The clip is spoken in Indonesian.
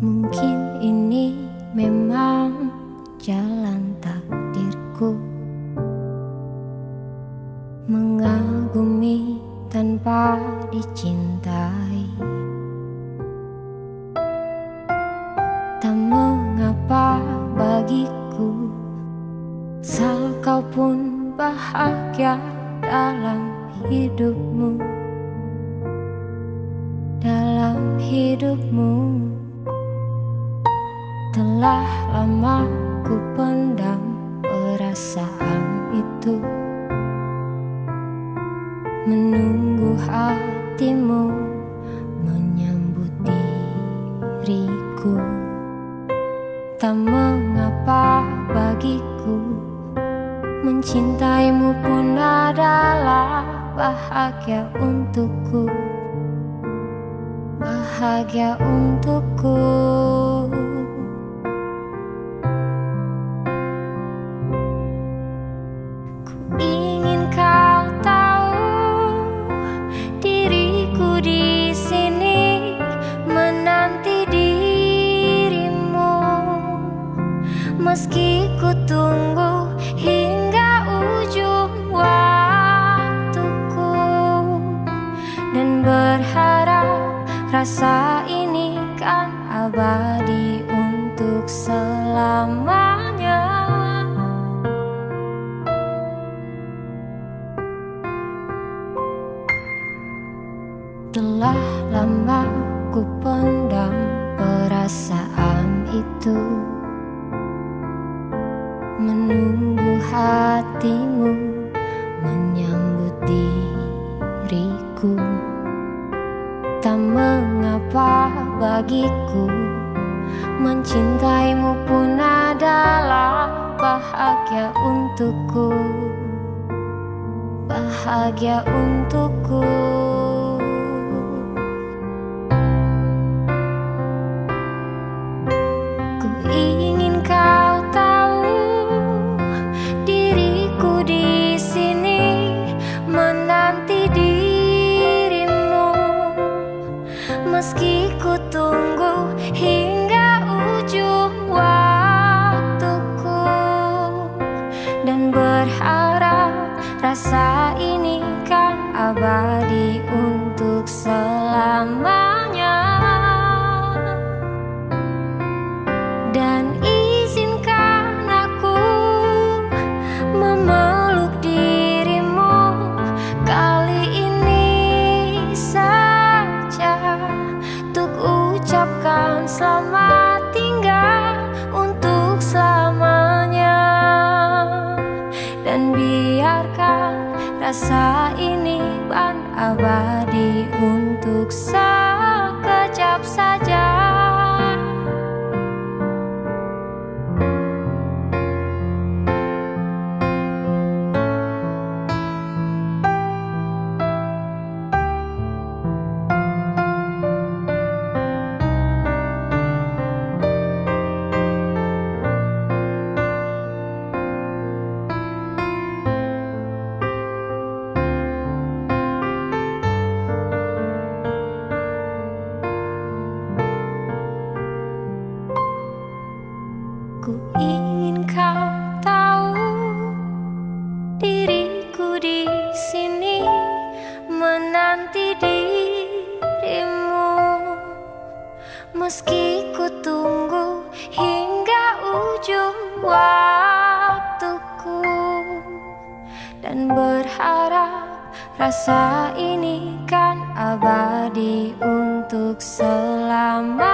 Mungkin ini memang jalan takdirku. Mengagumi tanpa dicintai. Tak mengapa bagiku. Sal kau pun bahagia dalam hidupmu. Dalam hidupmu telah lama ku pendam perasaan itu. Menunggu hatimu menyambut diriku. Tak mengapa bagiku Mencintaimu pun adalah bahagia untukku. Bahagia untukku berharap rasa ini kan abadi untuk selamanya. Telah lama ku pendam perasaan itu. Menunggu hatimu mengapa bagiku? Mencintaimu pun adalah bahagia untukku. Bahagia untukku Dan izinkan aku memeluk dirimu kali ini saja ucapkan selamat tinggal untuk selamanya. Dan biarkan rasa ini ban abadi untuk sekejap saja ku tunggu hingga ujung waktuku. Dan berharap rasa ini kan abadi untuk selamanya